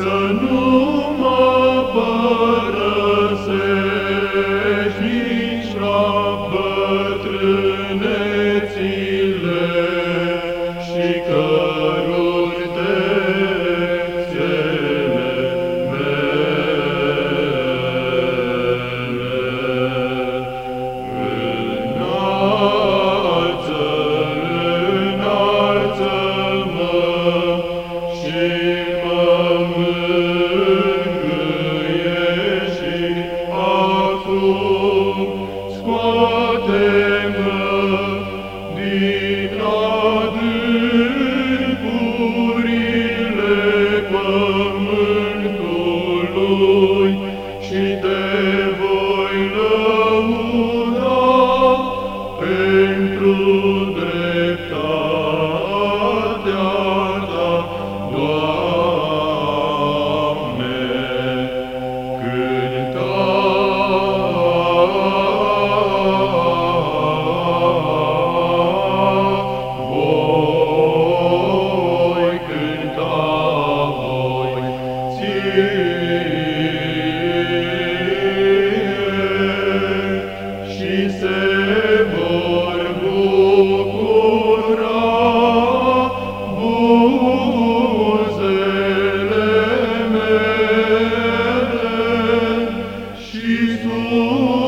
să pentru și